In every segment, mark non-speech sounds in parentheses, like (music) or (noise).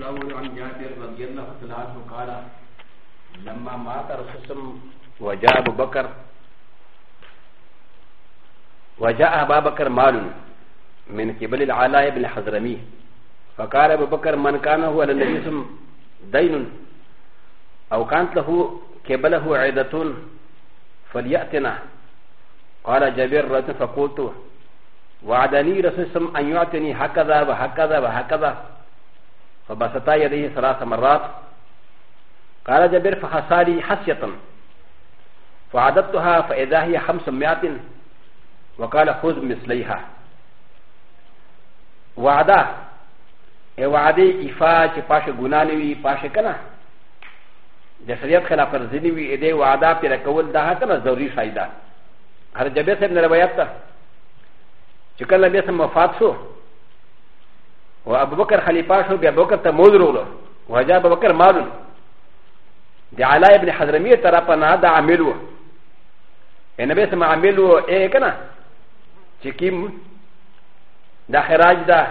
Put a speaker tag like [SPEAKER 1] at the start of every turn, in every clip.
[SPEAKER 1] الأول عن جابر رضي الله تعالى عنه قال لما مات رسول وجاء أبو بكر وجاء أبا بكر مال من قبل العلاء بن حزرمي فقال أبو بكر من كان هو للنبي سم دين أو كانت له قبله عدة فليأتنا قال جابر رضي فقلت وعدني رسول سم أن يعتني هكذا وهكذا وهكذا فبسطا يديه ثلاث مرات قال جبر فحصاري حسية فعددتها فإذا هي خمسمائة وقال خذ مثليها وعدا اي وعدي إفا چه پاش گنانوي پاش کنا د شریعت خلاف ورزنی وي دې وعده پر کول دا کنه ضروري شایدا هر جبر صاحب روایت ته چې کله به سم مفاد شو و ابو بكر خليفه شو بابو بكر تمول رولو وجاء ابو بكر مالون د علاء بن حضرمي طرفا هذا عملو النبي سمع عملو ايه كنا شكيم دا خراج دا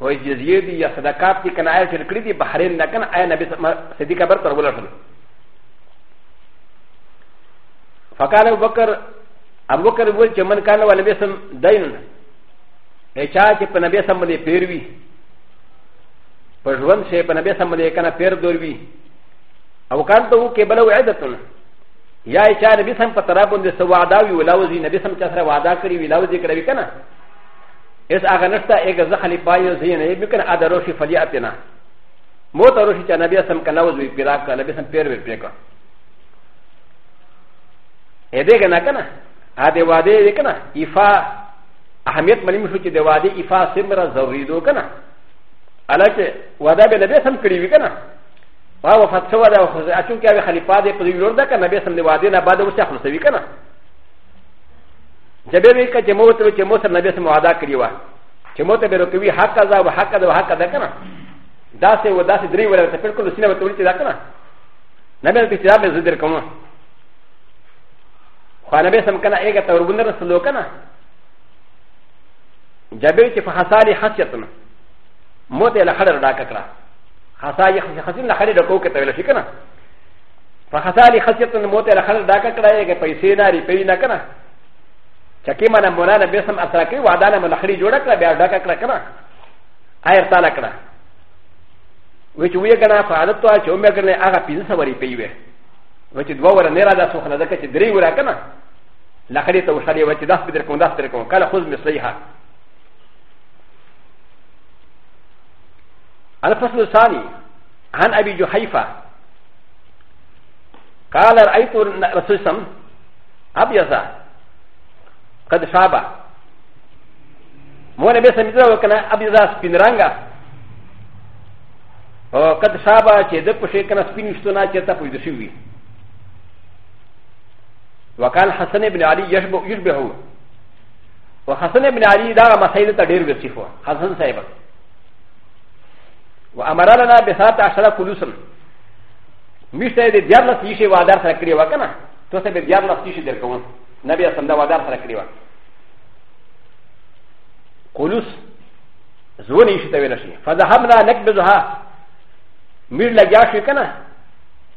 [SPEAKER 1] و جزيه دي يا صدقات دي كان عايز الكري دي بحرين لكن اي نبي صديق ابر تربولا شنو فقال ابو بكر ابو بكر يقول كمن كان ولم يسم دين چا چې په نبی سم باندې پیر وي په ژوند شي په نبی سم باندې کنه پیر دور وي او کار ته وو کې بل وعدتون یا چا نبی سم په طرف باندې سو وعده وی ولاوزي نبی سم چا سره وعده کړی ولاوزي کړی کنه اس هغه نشته یک زخلی پایو زین یې به کنه ادا روشي فلیاتنا مو ته روشي چې نبی سم کلاوز وی پیرا کړه نبی سم پیر وی پیرا اې دې کنه کنه ا دې وعده دې کنه ایفا اهمیت ملیم شو چې د واده ایفا سمره ضروري دو کنه الکه واده به نبی سم کړی وی کنه وا وفات شو دا خو اچون کې هغه خلیفہ دې په ویور ده کنه نبی سم د واده نه بعد اوسه خلاصوي کنه جبه وی کچ مو ته چې مو سم نبی سم واده کړی و چې مو ته به روکوي حق ازا او حق ازا او حق ازا کنه دا سه و دا سه درې ولا ته پر کول سینه ته ولته دا کنه نبی ته چې دا به زدر کوم خو نبی سم کنه هغه ته ورغندر سلو کنه جبل چې په حساري حسيتن موت له خړه ډاک کړه حساري حسين له خړه ډکو کته ویل شي کنه په حساري حسيتن موت له خړه ډاک کړه یې پیسې نه ری پی نه کنه چکی مانا مولانا بیسم اثر کوي وعدانه ملخري جوړه کړه بیا ډاک کړه کنه ایر تعالی کړه و چې وی کنه فعالت تو چې مې کړل هغه پیسې سوري پی وې و چې دوه ور نه را د سوخنه ده چې درې ور کنه لخري ته وشړې و چې داس به در کوم داس در کوم کله خو مې صحیحه الفصل الثاني عن ابي جحيفه قال رايت رسول سم ابيض قد شابه مو نبي سميته وكان ابيض سبين رانغا وقد شابه چې د پښې کنه سپین شتونه چې ته پوي شوی وكان حسن بن علي يشبه يشبهه وحسن بن علي دا مسائل ته ډېر وصفه حسن صاحب و أ م ر ا ل ن ا بسات عشره كلوسن مشتا د ديارلس يشي وادار سركري وكنا توسع بديارلس يشي دركون نبي اسم دا وادار سركري وكنا كلوس زون يشي تويلشي فذهبنا نكبزها مير لجاشي كنا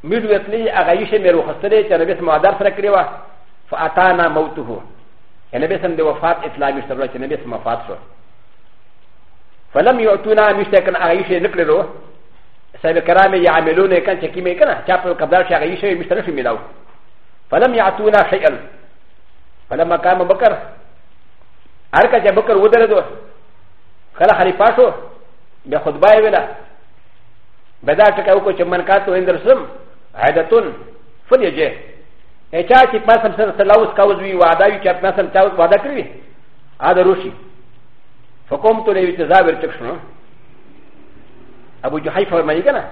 [SPEAKER 1] مير ويتلي اغايشي ميرو خسري تربيس وادار سركري وكنا فاتانا موته النبي اسم د وفات اسلامي سرلاشي النبي اسم وفات شو فلم يؤتونا مشتكن عيشه نكلو سبب كرامي يعملون كان شكيمي كان شافوا قبل شيء عيشه مشترك ميلو فلم يعطونا شيئا فلما قام بكر اركا بكر ودردو خلا خليفاشو بخطبه ولا بدا تكاوكو شمنكاتو هندرسم عادتون فليجي اچا چې پاسم سره تلاوس کاوز وی وعده یو چې پاسم تلاوس وعده کړی ا د روشي فقوم تو لوي تزاور تكشنو ابو جحيف فرمي كنا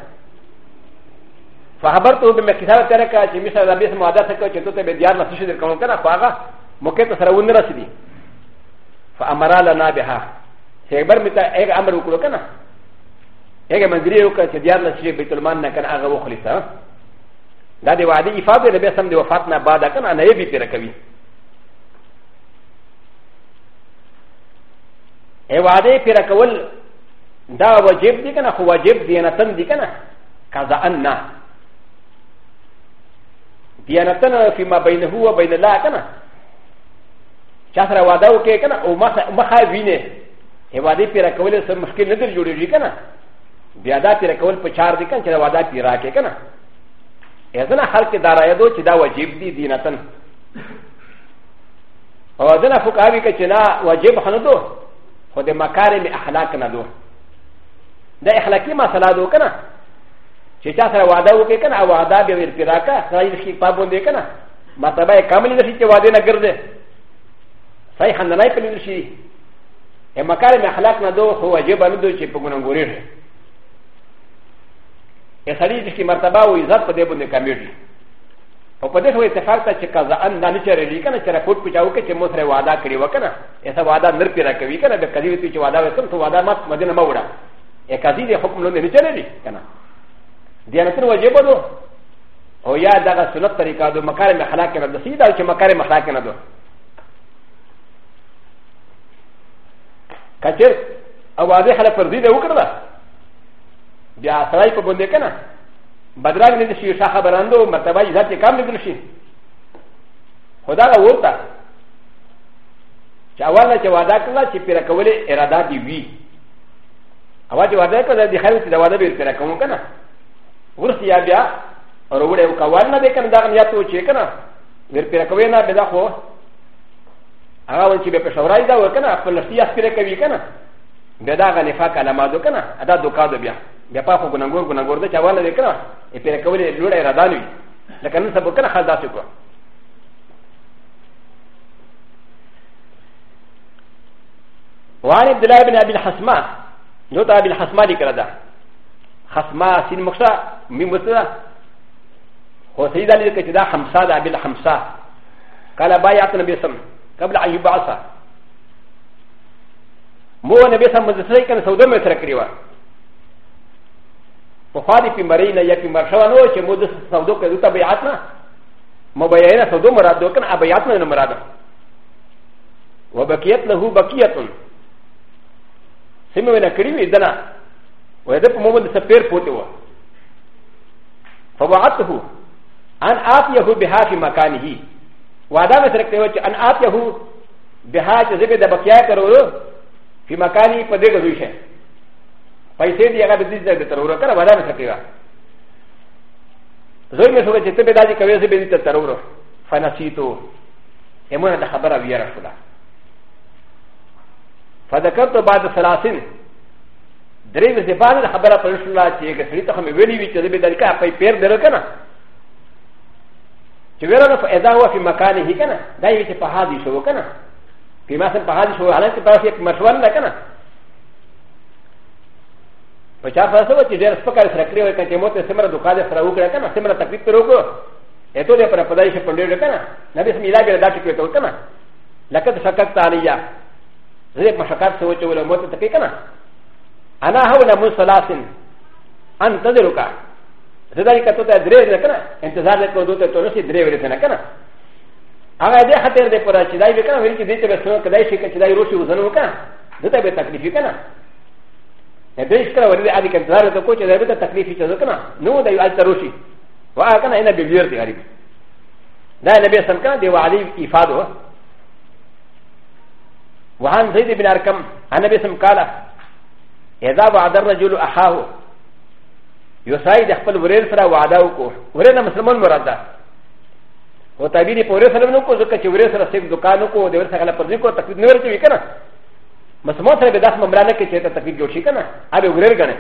[SPEAKER 1] فخبرته بمكتابة تركة جميع سلبيس معادات كوتش توتي بديار نسوشي الكون كنا فاغا مكتا سرون رسدي فأمر لنا بها سيكبر متى ايك امر وكلو كنا ايك مدري وكا تديار نسوشي بيت المال كان اغا وخلصا دا دي وعدي افاده لبيسم دي وفاتنا بعد كنا انا يبي تركبي ا و ا د ه پیرا کول دا واجب دی کنه خو واجب دی نه تن دی کنه قضا ان نه دی نه تن فيما بينه و بين الله کنه چا سره واده وکي کنه او مخه وینه ا و ا د ه پیرا کول سره مشکل نه در جوړیږي کنه بیا دا پیرا کول په چار دی کنه چې واده پیرا کې کنه اذن خلق دارایه دو چې دا واجب دی دی نه تن او دنا فقاوی کچنا واجب حنه دو خو د مکارم اخلاق نه دو د اخلاقی مسله دو کنه چې چا سره واده وکړي کنه او واده به ورپیرا کا سړی شي پابوندې کنه مطلب یې کامل نشي چې واده نه ګرځي صحیح خندنای په لیدل شي ا مکارم اخلاق نه دو خو واجب نه دو چې په ګونګوري شي ا سړی چې مرتبه او عزت په دې باندې کمیږي او په دې خو اتفاق ته چې قضا ان نه چره لې کنه چې راپورټ پچاو کې چې مو سره وعده کړی وکنه ایسا وعده نر پیرا کوي کنه به کدی ته چې وعده وکم ته وعده مات مدینه ما وړه یا کدی دې حکم نه چره لې کنه دې نه تر واجب دو او یا دا سنت طریقه دو مکارم اخلاق نه د سیدا چې مکارم اخلاق نه دو کچر اوازه خلا پر دې وکړه بیا سړی په باندې کنه بدرګ نه شي شاخه براندو مرتبه عزت یې کم لیدل شي خدا لا ورته چې اول نه چې وعده کړل چې پیره کولې اراده دی وی اول چې وعده کړل د خیر چې دا وعده به پیره کوم کنه ورته یا بیا اور وړه وکوال نه کنه دا هم یا ته چې کنه ور پیره کوي نه به دا خو هغه ون چې به پښورای دا وکنه خپل نفسیات پیره کوي کنه به دا غنفاق علامه دو کنه ادا دوکا دو بیا ب ا ق ا ق و ن ا ن ج و ر ق و ن ا ن ج و ر د ا ش ا و ا ل ا ذ ك ر ا ي ب ر ك و ل ي لورا ي ر د ا ن و ي لكن ن س ب ك ر ا خ ا د ا س ك ر وعن عبد الله بن ابي الحسماء نوتا ابي الحسماء ذكر ذا حسماء سين مخشى من مسلى هو سيد علي كتدا حمصى ابي الحمصى قال بايعت النبي سم قبل ان يبعث مو النبي سم مزسلي كان سوداء متركريوه په خوا د پیمرې نه یا پیمر شوه نو چې مو د سودو کړو ته بیعت نه مبیع نه سودو مراد وکړ ابیات نه مراد وبقیت له بقیت سیمه نه کړی وې دنا وې د په مومن سپیر پوتې و فوعته ان اعطيه بها في مكانه وعده سره کوي چې ان اعطيه بها چې زبې د بقیا کرو فی مکانی په دې کې پیسې دی هغه دې ځای ته ورو کړه ودا نه سکیږي زوی مې سوچ چې ته به داجی کوي زه به دې ته ورو فنسیتو همونه ته خبره ویرا شولا فذكرت بعد ثلاثين درې ورځې بعد خبره پر شولا چې یو سړي ته مې ویلي وی چې به دې کا په پیر درو کنه چې ویرا نو فاذا هو في مكانه کنه دا یې چې په حادثه وکنه په ما سم په حادثه حالت په پاسه مرشوان نه کنه パチャパサバチデルスパカスラクリオカテモテセマドカデフラウクラカナセマタピプロコエトレパラパダイシャポンデルカナナビスミラビラダチキトカナラカタシャカタリヤレパシャカソウチウラモテタケカナアナハウナムサラシンアンタデルカザリカトタデレレカナエンタザレコドテトロシデレレレカナアガデハテレパラチダイベカナウィキディテベソウカダイシキダイロシウザノカナザタベタクリフィカナ ادريس كلا ورد ادي كان دار دكوش اذا بدا تكليف في ذكنا نو دا يعال تروشي وكان هنا ببير دي غريب لا نبي سم كان دي وعلي افاده وعن زيد بن اركم عن نبي سم قال اذا وعد الرجل اخاه يساعد يخفل ورير سرا وعداوكو ورينا مسلمان مراد ده و تابعي دي پوري سلام نو کو زکه چې ورير سره سيف دکانو کو د ورسره غلا پرځي کو تکلیف نه ورته وکړه مسلمان سره به داس ممرانه کې چې ته تکلیف جوړ شي کنه هغه وګرر کنه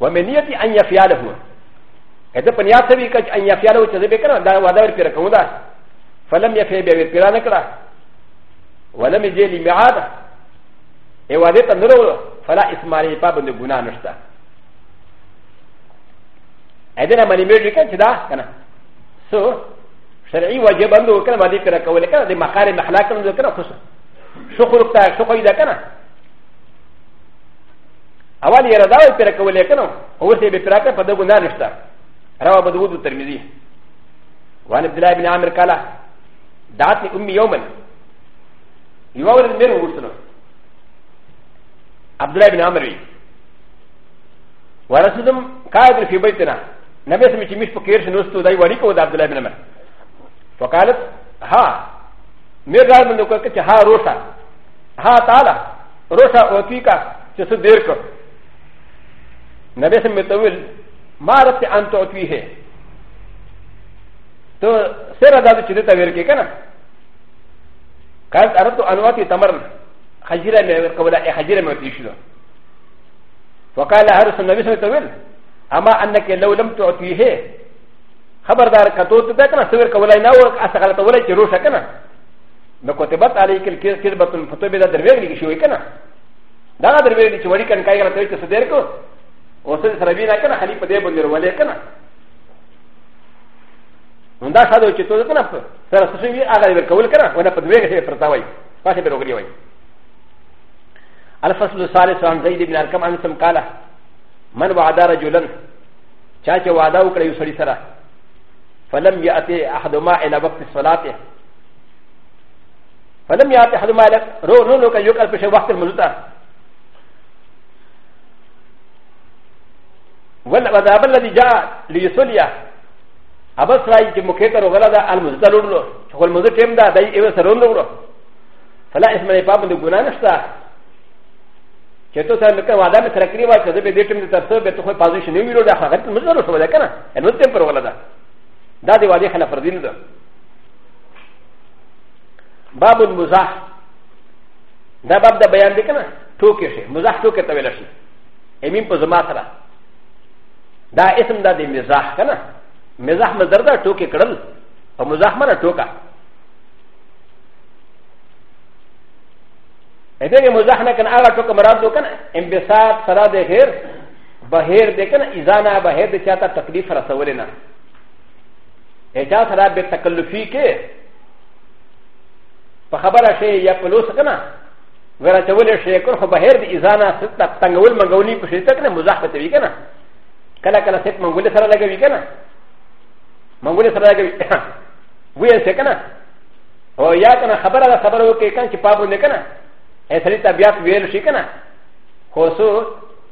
[SPEAKER 1] ومنیتی ان یفعله اته پنیات سره کې ان یفعله چې به کنه دا وعده ورپې راکوم دا فلم یفعل به ورپې را نکړه ولم یجی لمیعاد ای وعده ته نه ورو فلا اسماعیل پابند ګنا نشته اته نه ملي میږي کنه چې دا کنه سو شرعي واجب اندو کنه باندې پر کول کنه د مقاله محلاکنه کنه خصوصا شخور تا شخوی ده کنه اول یې رداوی پیره کولې کنه اوس یې به پیره کړ په دغه ګناه نشته روا بدود ترمذی وان عبد الله بن عامر قال دعتني امي يوما يوم من وصلنا عبد الله بن عامر ورسلهم قاعد في بيتنا نبي سمي مش فكير شنو استوداي وريكو عبد الله بن عامر فقالت ها メガルのカチハロシャハタラロシャオティカチスデルコナベセメトウィルマラティアントウィヘとセラダチデタウィルケカナカルアラトアンワティタマルハジラメカウダエハジラメティシュドファカラハルソンナベセメトウィルアマアンナケロウルムトウィヘハバダーカトウトゥベカナセウィルカウダイナウアサカラトウィルチロシャカナのことばたりきるきるばとんフォトベルダーベリーしゅういかな。だがベリーちゅうりかんかいがたりとすでこ。おせさらびなかな、はりぱでぼんでるわれかな。んだしゃどちゅうとかな。さらすしみあがりかうかな。わなぱでべりかたわい。パシベログリワイ。アルファスルサーレスアンザイディビナカマンサムカラ。マンワダラジュラン。チャチャワダウクラユソリサラ。ファランビアティアハドマエラバクティスファラティ。فلم يأتي حد مالك رو نو نو كيوكل بشي وقت المزوطة وذهب الذي جاء ليسوليا أبس رأي كمكيتر وغلدا المزوطة لولو شكو المزوطة كم دا داي إيوه سرون لولو فلا اسم الإفاب من دقونا نشتا كتو سر مكان وعدا متركري واجه كذب ديتم دي ترسو بيتو خوي پازوش نيو ميلو دا خاقت المزوطة لولو شو دا كنا المزوطة كم پر وغلدا دا دي وادي خلاف ردين دا باب المزاح دا باب د بیان دی کنه ټوکې شي مزاح ټوکې ته ویل شي امین په زما سره دا اسم دا دی مزاح کنه مزاح مزر دا ټوکې کړل او مزاح مره ټوکا ا دې مزاح نه کنه هغه ټوکه مراد دو کنه انبساط سره د غیر بهیر د کنه اذانا بهیر د چاته تکلیف رسول نه اجازه را به تکلفي کې په خبره شي یا په لوس کنه ورا چول شي کور خو بهر دي اذانا ست تنگول منګولي په شي تک نه مزاح پته وی کنه کله کله ست منګول سره لګوي کنه منګول سره لګوي وې څه کنه او یا کنه خبره ده خبره وکي کنه چې پابو نه کنه اې سړي طبيعت ویل شي کنه خو سو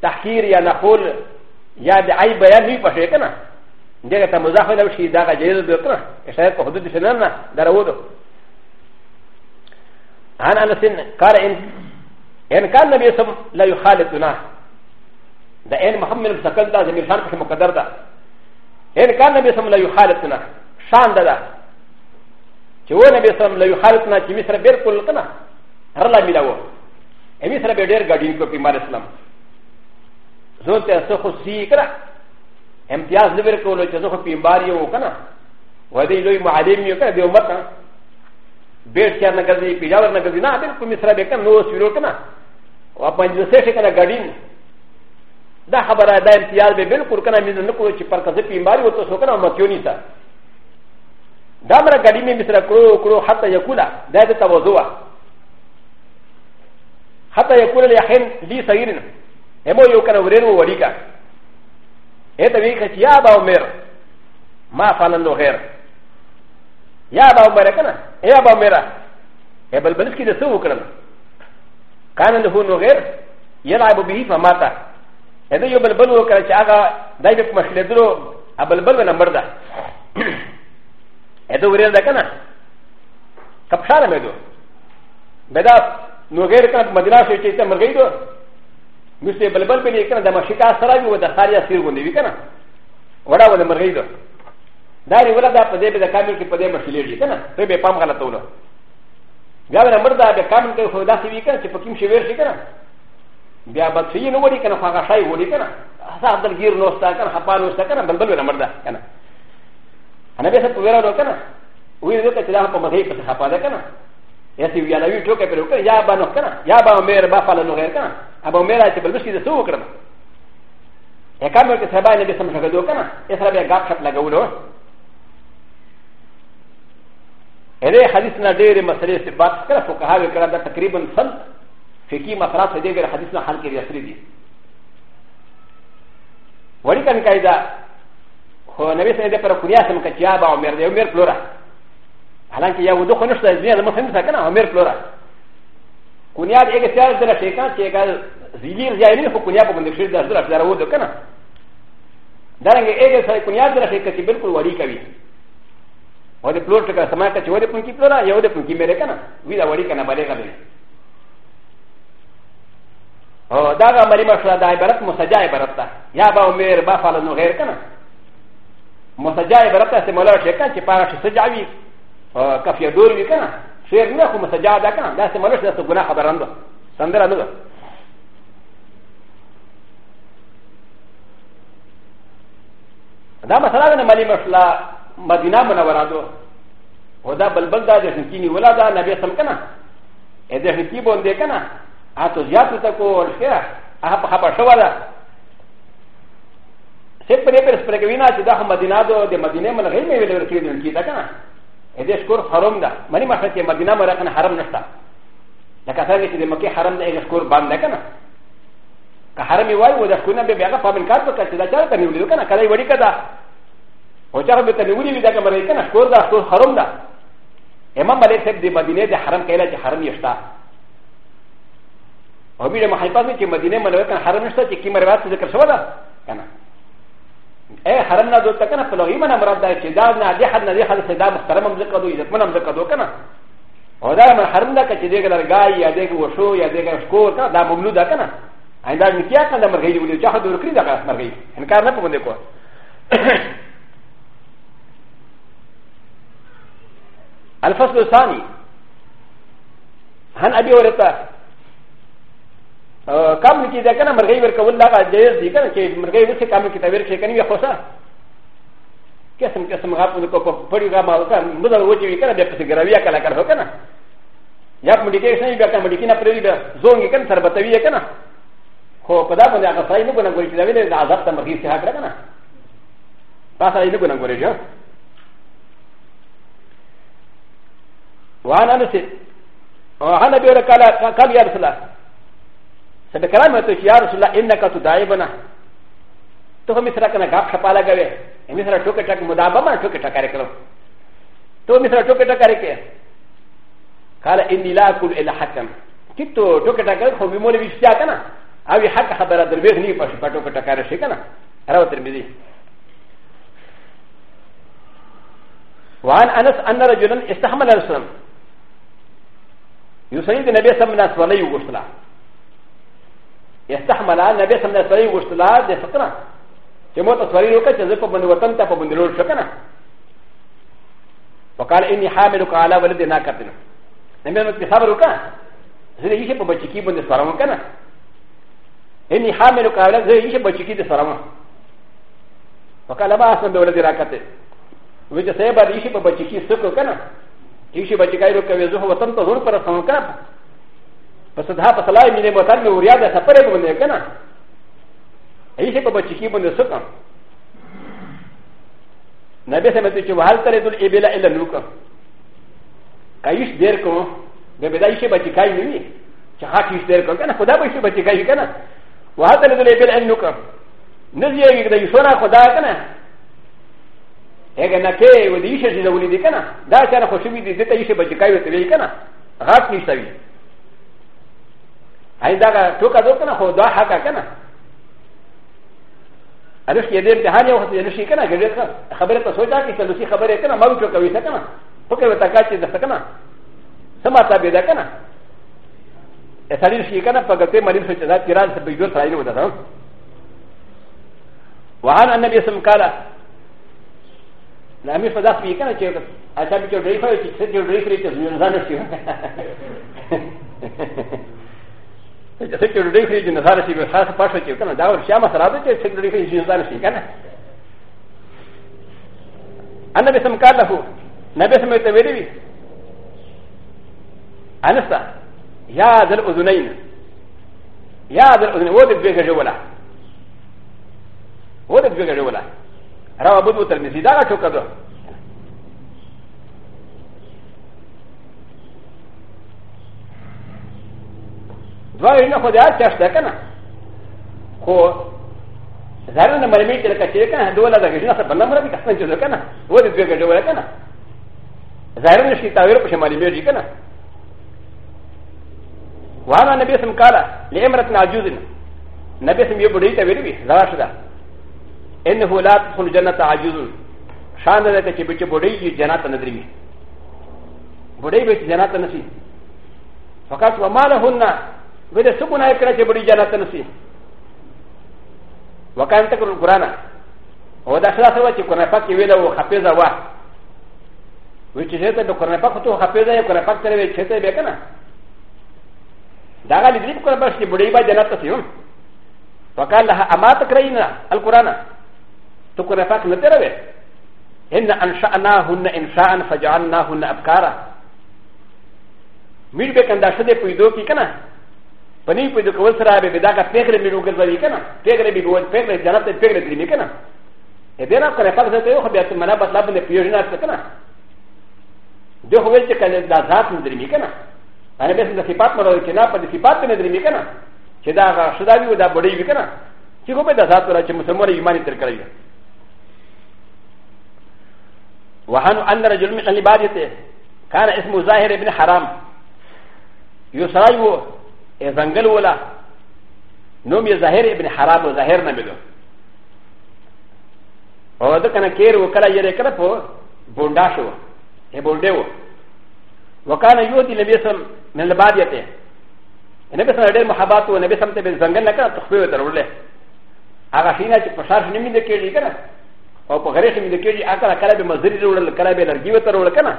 [SPEAKER 1] تحقیر یا نقول یا د عیب بیان وی پښې کنه دغه ته مزاح نه شي دا جایز ده کنه شاید په حدود شنه نه درو ده عن انس قال ان ان كان النبي صلى الله عليه وسلم لا يخالطنا ده ان محمد الزكاه ده زمير شان في مقدر ده ان كان النبي صلى الله عليه وسلم لا يخالطنا شان ده ده چې و نبی صلی الله علیه وسلم لا يخالطنا چې مصر بالکل کنا هر لا ملاو امي سره به ډېر غډین کو پیمار اسلام زه ته څه خو سي کړه امتیاز دې ورکول چې زه خو پیمار یو کنا و دې لوی معلم یو کړه دی عمر کنا ベーキャナガディピジャーナガディナーで、ミスラベカン、ノースウロカナ。ワパンジュセシカナガディン。ダハバラダインティアルベベルコカナミズノコチパカゼピンバリウトソカナマキュニタ。ダマラガディミミスラクロクロハタヤクラ、ダイタワゾワ。ハタヤクラヤヘン、リサイリン。エモヨカナウレノワリカ。エタウィカチヤバオメル。マファナノヘル。やばおまれかなやばおめらやばるきでそうかなかなんでほんのげるやらぶびファマタえでよばるぶるからちゃがだいぶましれどろあばるぶるなまだえでうれだかなかぷしゃらめどべだのげるかまでらしゅうちゃまげどむしてばるぶるべりかなだましかさらびをださりやすいごんでいかなわらわでまげどだれはだ、パデベダカミキパデマシリリカナ、ペペパンガラトロ。ガラムダ、ベカミキフォダシビカン、チポキムシベシカナ。ビアバツイノウリカナファガシャイウリカナ、サーダギルノスタカン、ハパノスタカン、バルブラムダカナ。アナベサプラノカナ、ウィルカチラハパマヘイプハパダカナ。やし、やらゆうとかペルカ、やばのかな、やばめらばファラノヘカナ、アバメラチェブルシーズウクラナ。やかむきさばいにべさむしゃべどかな、やさべがかっらがうろ。ا ل ي حديثنا دير مسألة سبات كلا فقهاء الكلام ده تقريبا سن في كي مسألة سدير حديثنا حال كي يسري دي ولي كان كايدا هو نبي سيدي پر كنيا سم كتيابا عمر دي عمر بلورا حالان كي يودو خنشتا زنيا ده مفهم ساكنا عمر بلورا كنيا دي اگه سيار دل شيكان شيكا زيلير زيالين خو كنيا پا بندكشير ده زرع زرع ودو كنا دارنگه اگه سيار كنيا دل شيكا سي بلکل ولي كوي و د پلور ټکه سما ته چې و د پونکی پلورا یو د پونکی مېره کنه وی دا وړي کنه بلې غلې او دا غ عملی مشله د عبارت مسجع عبارت ده یا با عمر با فعل نو غیر کنه مسجع عبارت ته استعمال شي کنه چې پاره شي سجع وی کفیه دور وی کنه شعر نه خو مسجع ده کنه دا استعمال شي تاسو ګناه خبرانده سندره نه ده دا مثلا د عملی مشله مدينه منورادو ودا بلبل دا د هنکینی ولا دا نبی سم کنه ا د هنکی بوندې کنه ا تو زیاتو تکو ورخه هغه په خبر شو دا سپ پرې پر سپر کې وینا چې دا مدینه دو د مدینه من غیر مې ویل ورکړي دونکي دا کنه ا دې شکر حرم دا مانی مخه چې مدینه مرکن حرم نشتا لکه څنګه چې د مکه حرم دا یې شکر باندې کنه که حرم وای و دا کو نه به هغه پامن کار وکړي دا چارته نیولې کنه کله وړي کده و ج ا ر ب ت ن و ر ي و د ا ك م ر ي ك ن ا كور دا كور حرم دا امام ب ل ي س ب د ي مدينه د حرم كيلا ج حرم يشتا و ب ي د م ح ي ط ا ت ك مدينه ملوك حرم يشتا ك ي م ر ا ت ذكر سودا كان اي حرم لا دوتا كان فلو يمنع مراد دا شدا نادي حد نادي حد سدا محترم مزكا دو يزت من مزكا دو كان و دا من حرم دا كشديك لرغاي يا ديك وشو يا ديك شكور كان دا مملو دا كان عندما كان دا مرغي يقول جاهد وركري دا مرغي انكار نفهم ديكو الفصل الثاني هن ابي ورتا كم لكي ذا كان مرغي ورك ولا جائز دي كان كي مرغي وسه كم كي تاور شي كان يخوسا قسم قسم غاب کو کو بڑی غاب مال کا مدل وجه کنا بے پس گراویا کلا کر ہو کنا یا مڈی کے سنی بے کنا مڈی کی نہ پرے دا زون کی کنا سربتوی کنا خو پدا بندے اگر صحیح نہ گنا گوری دا ویلے عذاب تا مرغی سے ہا کنا پاسا نہیں گنا گوری جو وانا نسيت وانا بيقول قال يا رسول الله سبكلام يا رسول الله انك تدايبنا تهم مثل كان غاب خبالا غوي مثل توك تك مدابا ما توك تك كاركلو تو مثل توك تك كاركي قال اني لا اكل الا حكم كتو توك تك كارك هو بيمول بيشتيا كنا اوي حق خبر درويغ ني پاش پټو کټا کار شي کنه راو ترمذي وعن انس ان رجلا استحمل رسول الله يسيد النبي صلى الله عليه وسلم يغسلا يستحمل النبي صلى الله عليه وسلم يغسلا دي فكرة كما تصوري لك تزفى من وطن تفى من دلول شكنا وقال إني حاملك على ولدنا كتن نبي صلى الله عليه وسلم يغسلا زي يشي ببچكي بند سرم كنا إني حاملك على زي يشي ببچكي دي سرم وقال ما أصلا بولدنا كتن وجه سيبا يشي ببچكي سكو كنا キシバチカイロカウェズホワトントローパーソンカパサダパサライミネモタミウリアダサパレブネガナエシェパバチキブネソカナベセメチュワルタレドエベラエラルカカイシデルコベベダイシェバチカイミチハキシデルコガナフダバシェバチカイガナワハタレドエベラエルカナズヤギダイソナフダガナ هغه نه کې و دې شي چې ولې دې کنه دا چې خوشبي دې ته یې بچی کوي ته وی کنه غاټ نشته وی هاي دا ټوکا دو کنه خو دا حق کنه ارش کې دې امتحان یو خدای نشي کنه ګرځي خبره ته سوچا کې چې خبره کنه ما وکړ کوي کنه پکې وتا کا چې دسته کنه سما ته به دا کنه اسالي شي کنه په ګټه مریض چې دا تیران څه به جوړ راځي ودا وعن النبي صلى الله عليه وسلم قال なみそだすみかなちゃうあたびちょれいふいちせてれいふいちずみんざなしよせてれいふいちなさらしよはさぱしよかなだわしゃまさらべてせてれいふいちずみんざなしかなあなべさんかなほなべさまてめりあなさやだおずないやだおずないおでべがじょうらおでべがじょうらラバブドウトルミシダラチョカドドワイナフォデアチャステカナコザランのマリメイテルカチェカンドウラザギナサバナムラビカサンジュドカナウォディベドウラカナザランシタウロプシマリメジカナ وهذا نبي سمكالا لامرأة عجوز نبي سمي بدريتا ويربي زراشدا انه لا تدخل جنت عاجز شان ده چې بچ بډای جنت نه دري بډای به جنت نه سي فقط ومالهن وده سکونه کړه چې بډای جنت نه سي وکان تک القرانه او دا خلاص و چې قران پاک ویله او حافظه وا و چې ته د قران پاک ته حافظه یو قران پاک سره چې ته به کنه دا غلی دې قران پاک چې بډای به جنت ته سي فقال لها اما تقرئين القرانه とこれファクナテレベ。んなあんしゃなほんな、んしゃん、ファジャーなほんな、あっから。ミルベカンダシデプイドキキナ。パニプイドコウサラベビダカペグレミルグザリキナ。ペグレビゴンペグレジャラテペグレビミキナ。エデラカレパルセヨハビアトマナバラブネピュージナセキナ。ジョウウェチカレダザーンデリミキナ。アレベスのフィパトマロキナパディフィパトネデリミキナ。シダーシダビウダボリビキナ。シゴベダザートラチムサモリユマニテルカレイ。وهن ان رجل من العبادته كان اسمه زاهر بن حرام يسرايو زنجل ولا نوم زاهر بن حرام وزاهر نمدو وهذا كان كير وكلا يري كلا بو بونداشو هي بونديو وكان يودي النبي صلى من العبادته النبي صلى الله عليه وسلم محباته النبي صلى الله عليه وسلم زنجل نكرا تخفيه تروليه هغه شي نه چې په شار شنو مینه کېږي که نه او په غریخ مې د کېږي اکل کله به مزري وړل کله به لرګي وتر وړل کنه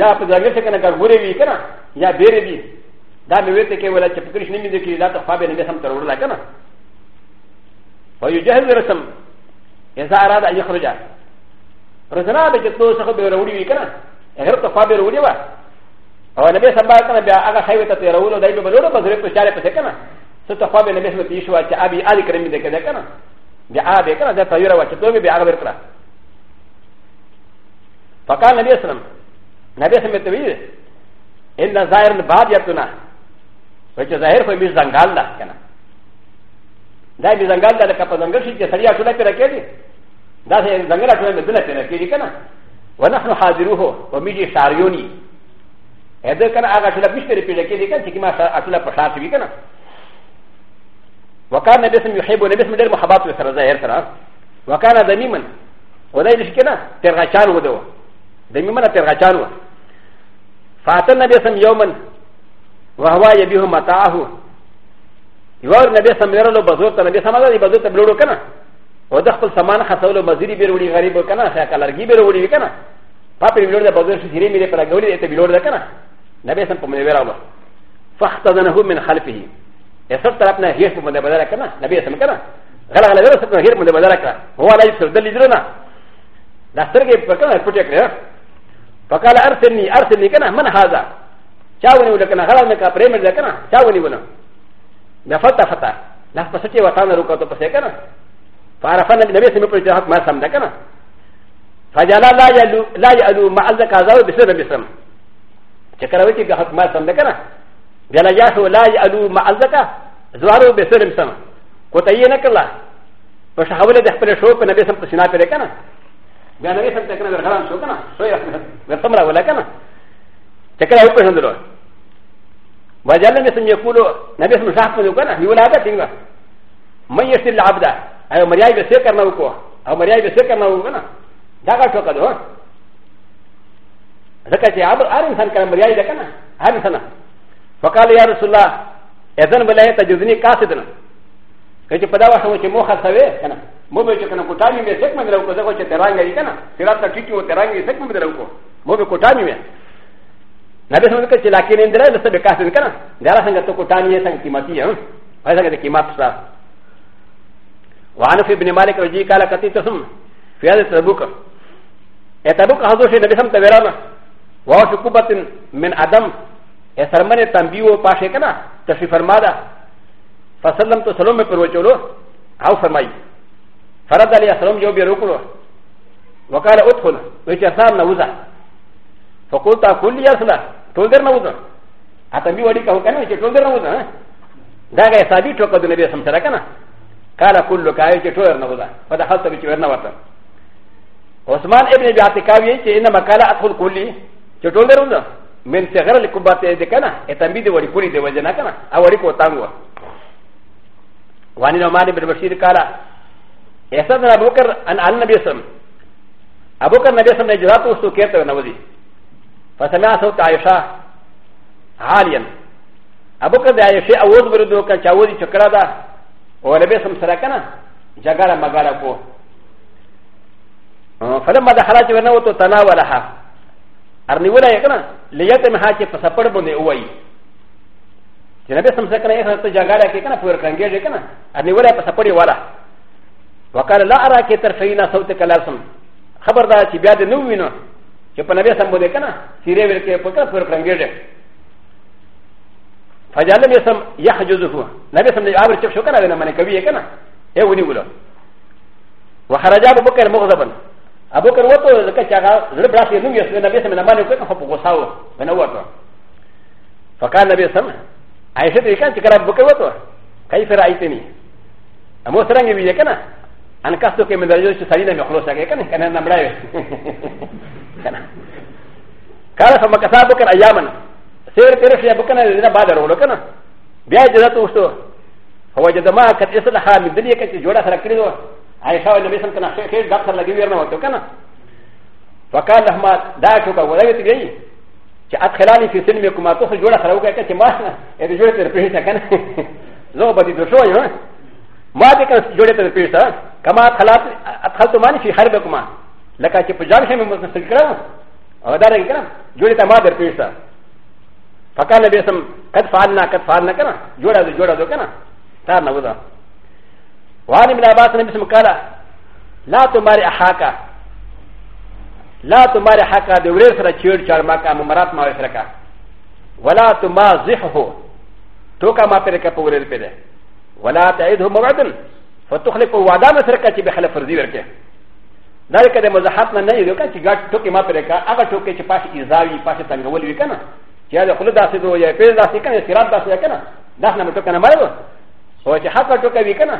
[SPEAKER 1] یا په ځاګر څخه نه ګورې وی کنه یا بیرې دي دا مې وته کې ولا چې پکرش نه مې د کې دا ته فابه نه هم تر وړل کنه ويجهز رسم اذا اراد ان يخرج رسنا به چې تو څخه به وروړي وی کنه هر ته فابه وروړي وا او نبی سبا کنه بیا هغه خیوه ته وروړو دای په بلورو په ځای په شارې په څه کنه څه ته فابه نبی سمته یشوا چې ابي علي کریم دې کنه であべからだというわけとみべあべから。ファカーナビアスナム。ナビアスメトウィル。エンダザイアンバディアトナ。ウチザイアフォミズダンガンダ。ダイビザンガンダでカパザンガシキサリアトナペラケリ。ダイザンガラトナメドナペラケリケナ。ワナハノハディルホ、ウミジシャリオニ。エデカナアガシュラピシュリピレケリケン、チキマシャアトナパシャシュリケナ。وكان نبسم يحب ونبسم دير محبات وسر زاهر سرا وكان دميما ولا يشكنا ترغشان ودو دميما ترغشان ودو فاتن نبسم يوما وهو يبيه متاه يوار نبسم يرلو بزورت نبسم هذا بزورت بلورو كنا ودخل سمان خسولو مزيري بيرولي غريب كنا خاكالرغي بيرولي كنا فاطمه بلورد بزورت سيري ميري فراغولي اتبلورد كنا نبسم بمنيرالو فاختزنه من خلفه سب طرف نه هیڅ په باندې بدل کړه نبی اسلام کړه غلا غلا غلا سب نه هیڅ باندې بدل کړه هو علی سر دلی درنه دا سترګې په کړه پټ کړه فقال ارسلني ارسلني کنه من هذا چاونی ول کنه غلا نه کا پریم ول کنه چاونی ونه نه فتا فتا نه پس چې وطن روکا ته پسې کنه فعرفنا النبي اسلام په جهات ما سم ده کنه فجلا لا يلو لا يلو ما ذكر ذو بسبب اسلام چې کړه وتی جهات ما سم ده کنه ج ل ج ا ش و لا ي أ ل و م ع ز ك ا زوارو بسلم سما كتاينا كلا فشهوله دخل الشوك نبسم قسنا فريكنا بانبسم تكنا بالغرام شوكنا ويسمرا ولا كنا تكلا يقول هندلو وجعل نبسم يقول نبسم شخص يقولنا يقول هذا تنغى من يشتري العبد او مريعي بسكر نوكو او مريعي بسكر نوكونا دغا شوكا دو ذكرت يا عبد ارنسان كان مريعي دكنا ارنسانا فقال يا رسول الله اذن بلا تجدني قاصدا كي پدا وا سمو چې مو خسوي کنه مو به چې کنه کوټامي مې سک مندرو کو زکو چې ترانګ لري کنه سرات ته ټیټي و ترانګ یې سک مندرو کو مو به کوټامي مې نبی سمو کې چې لکه نه اندره لسه به قاصد کنه دا را څنګه ته کوټامي یې څنګه قیمتي هم هاي څنګه قیمت سره وعن في ابن مالك رضي قال كتيتهم في هذا تبوك اتبوك هذا شيء نبي سمو ته ورانا وهو شكوبة من عدم ا س ر م ن ت ن ب ي و پاشه کنا تشفی فرما دا فسلم تو سلم پر وچولو او فرمای فرد علی السلام جو بیر وکړو وقال ادخل وچ اثار نوزا فقلت كل يسنا ټول در نوزا ا تنبی وړي کا کنه چې ټول در نوزا دا غي صاحب ټوک د نبی سم سره کنه قال كل كاي چې ټول در نوزا فدخلت بچ ورنه وته عثمان ابن ابي عتیقاوی چې انما قال ادخل كل چې ټول در نوزا من سغر لكبات يدكنا اتنبي دي وريكوني دي وجنكنا او ريكو تانغو وعن نعمان بن بشير قال احسن ابو بكر ان على النبي صلى الله عليه وسلم ابو بكر النبي صلى الله عليه وسلم جراته وسكيته ونوزي فسمع صوت عائشه عاليا ابو بكر عائشه اوز بردو كان شاوزي شكرا دا ونبي صلى الله عليه وسلم جاغالا مغالا كو فلما دخلت ونوته تناولها アニウライガナ、レヤテムハチェプサプルボネウエイ。ジャベサムセカネハトジャガラケカナプルカンゲジェカナ、アニウライパサプリワラ。ワカラアラケタフェイナソテカラソン。ハバダチビアデノウィノ、ジャパナベサムボデカナ、シレベルケプカプルカンゲジェ。ファジャレベサムヤハジュズフォー、ナベサムデアブチョショカナベナマネカビエカナ、エウニウロ。وخرج ابو بكر مغضبا アボカワトルカチャガルブラシのニュースのベスメンマネクトホコサウベナワトファカナベサムアイセディカンチカラボカワトカイフェライテミアモスランギビデカナアンカストケメダジョシサリナメクロサケケケナナブライカラファマカサボカアヤマンセルテレシアボカナディナバダロロカナビアジャトウストウォジャマーカティスラハミディケチジョラサラクリド (laughs) عائشة والنبي صلى الله عليه وسلم خير دكتور لكي يرنا وقته كان فقال لهما داشوك ولغت لي أدخلاني في سلمكم أتصل جورا خلوكا كتي ما (laughs) إذا جورا تربيتا كان زو (laughs) بدي دوشوي ها ما تكن جورا تربيتا كما أدخلت أدخلت ماني في حربكما لك أتي بجان شيء من مسلسل كلام أو دارك كلام جورا ما تربيتا فقال النبي صلى الله عليه وسلم قد فعلنا قد فعلنا كنا جورا دو جورا دو كنا تارنا وذا وعن ابن عباس نبي اسم قال لا تماري احاكا لا تماري حاكا دي وريس را چير چار ماكا ممرات ما وفركا ولا تمازحه توكا ما پركا پورير پده ولا تعيده موعدا فتخلق وعدا مسركا چي بخلف فرضي وركا ذلك د مزاحتنا نه يدو كا چي گاٹ توكي ما پركا اغا توكي چي پاش ايزاوي پاش تنگول وي كنا چي هذا خلو داسي دو يا پيز داسي كنا سيرات داسي كنا داسنا متوكا نمارو وچي حقا توكا وي كنا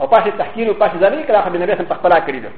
[SPEAKER 1] او پاشي تحقیر او پاشي ځانې کړه خو نبی سم په خپل کړی دی